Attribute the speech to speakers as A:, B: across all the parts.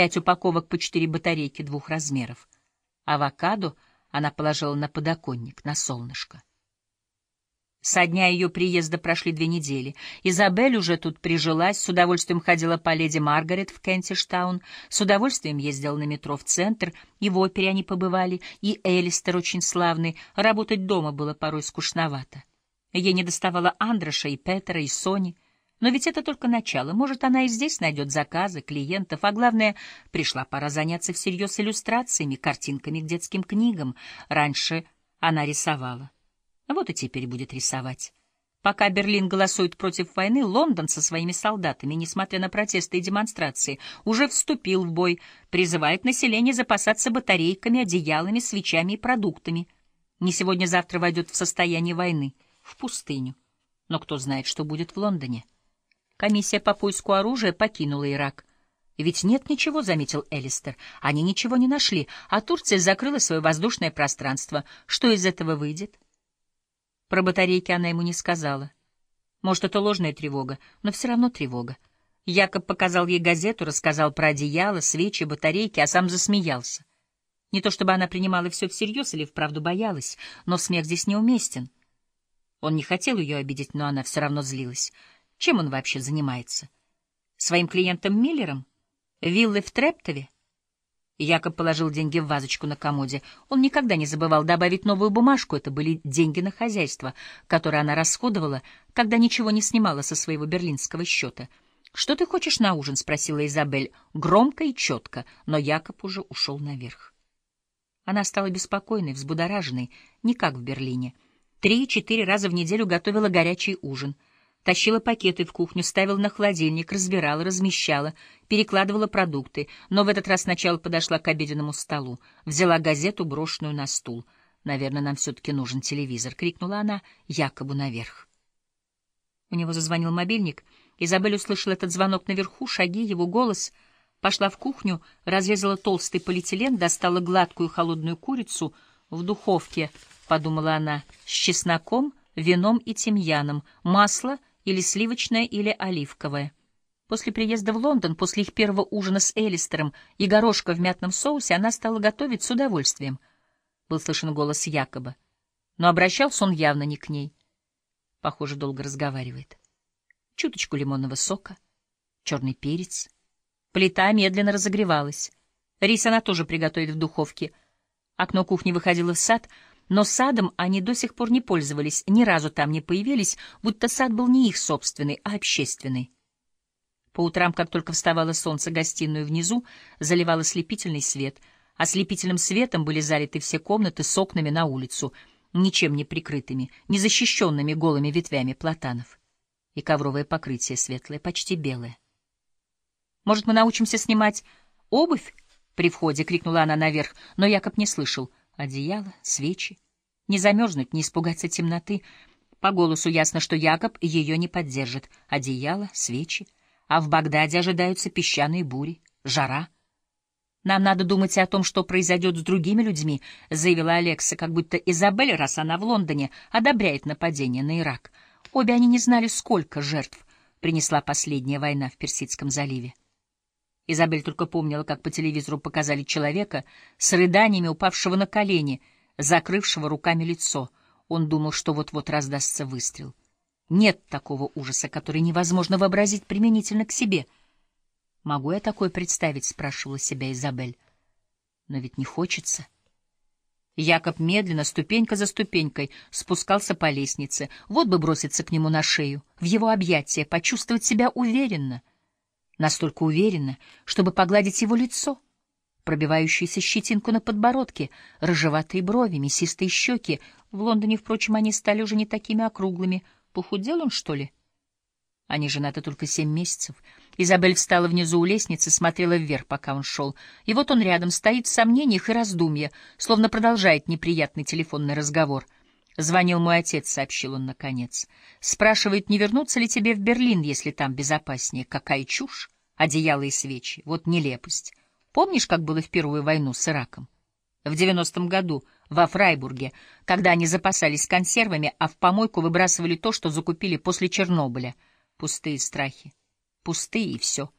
A: пять упаковок по четыре батарейки двух размеров. Авокадо она положила на подоконник, на солнышко. Со дня ее приезда прошли две недели. Изабель уже тут прижилась, с удовольствием ходила по леди Маргарет в Кентиштаун, с удовольствием ездила на метро в центр, и в опере они побывали, и Элистер очень славный, работать дома было порой скучновато. Ей не доставало Андроша и Петера, и Сони. Но ведь это только начало. Может, она и здесь найдет заказы, клиентов, а главное, пришла пора заняться всерьез иллюстрациями, картинками к детским книгам. Раньше она рисовала. Вот и теперь будет рисовать. Пока Берлин голосует против войны, Лондон со своими солдатами, несмотря на протесты и демонстрации, уже вступил в бой, призывает население запасаться батарейками, одеялами, свечами и продуктами. Не сегодня-завтра войдет в состояние войны, в пустыню. Но кто знает, что будет в Лондоне. Комиссия по поиску оружия покинула Ирак. «Ведь нет ничего», — заметил Элистер. «Они ничего не нашли, а Турция закрыла свое воздушное пространство. Что из этого выйдет?» Про батарейки она ему не сказала. Может, это ложная тревога, но все равно тревога. Якоб показал ей газету, рассказал про одеяло, свечи, батарейки, а сам засмеялся. Не то чтобы она принимала все всерьез или вправду боялась, но смех здесь неуместен. Он не хотел ее обидеть, но она все равно злилась. Чем он вообще занимается? Своим клиентом Миллером? Виллы в Трептове? Якоб положил деньги в вазочку на комоде. Он никогда не забывал добавить новую бумажку. Это были деньги на хозяйство, которые она расходовала, когда ничего не снимала со своего берлинского счета. «Что ты хочешь на ужин?» — спросила Изабель, громко и четко, но Якоб уже ушел наверх. Она стала беспокойной, взбудораженной, не как в Берлине. Три-четыре раза в неделю готовила горячий ужин — Тащила пакеты в кухню, ставила на холодильник, разбирала, размещала, перекладывала продукты, но в этот раз сначала подошла к обеденному столу, взяла газету, брошенную на стул. «Наверное, нам все-таки нужен телевизор», — крикнула она, якобы наверх. У него зазвонил мобильник. Изабель услышала этот звонок наверху, шаги, его голос. Пошла в кухню, разрезала толстый полиэтилен, достала гладкую холодную курицу в духовке, — подумала она, — с чесноком, вином и тимьяном, масло — или сливочное, или оливковое. После приезда в Лондон, после их первого ужина с Элистером и горошка в мятном соусе, она стала готовить с удовольствием. Был слышен голос Якоба, но обращался он явно не к ней. Похоже, долго разговаривает. Чуточку лимонного сока, черный перец. Плита медленно разогревалась. Рис она тоже приготовит в духовке. Окно кухни выходило в сад — но садом они до сих пор не пользовались, ни разу там не появились, будто сад был не их собственный, а общественный. По утрам, как только вставало солнце, гостиную внизу заливал ослепительный свет. Ослепительным светом были залиты все комнаты с окнами на улицу, ничем не прикрытыми, не защищенными голыми ветвями платанов. И ковровое покрытие светлое, почти белое. «Может, мы научимся снимать обувь?» — при входе крикнула она наверх, но Якоб не слышал — одеяло, свечи. Не замерзнуть, не испугаться темноты. По голосу ясно, что Якоб ее не поддержит. Одеяло, свечи. А в Багдаде ожидаются песчаные бури, жара. «Нам надо думать о том, что произойдет с другими людьми», — заявила Алекса, как будто Изабель, раз она в Лондоне, одобряет нападение на Ирак. Обе они не знали, сколько жертв принесла последняя война в Персидском заливе. Изабель только помнила, как по телевизору показали человека с рыданиями, упавшего на колени, закрывшего руками лицо. Он думал, что вот-вот раздастся выстрел. Нет такого ужаса, который невозможно вообразить применительно к себе. «Могу я такое представить?» — спрашивала себя Изабель. «Но ведь не хочется». Якоб медленно, ступенька за ступенькой, спускался по лестнице. Вот бы броситься к нему на шею, в его объятия, почувствовать себя уверенно — настолько уверенно, чтобы погладить его лицо, пробивающуюся щетинку на подбородке, рыжеватые брови, мясистые щеки. В Лондоне, впрочем, они стали уже не такими округлыми. Похудел он, что ли? Они женаты только семь месяцев. Изабель встала внизу у лестницы, смотрела вверх, пока он шел. И вот он рядом, стоит в сомнениях и раздумья, словно продолжает неприятный телефонный разговор — Звонил мой отец, сообщил он наконец. Спрашивает, не вернуться ли тебе в Берлин, если там безопаснее. Какая чушь! Одеяло и свечи. Вот нелепость. Помнишь, как было в Первую войну с Ираком? В девяностом году во Фрайбурге, когда они запасались консервами, а в помойку выбрасывали то, что закупили после Чернобыля. Пустые страхи. Пустые и все.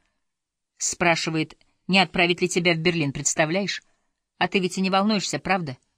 A: Спрашивает, Не отправить ли тебя в Берлин, представляешь? А ты ведь и не волнуешься, правда? —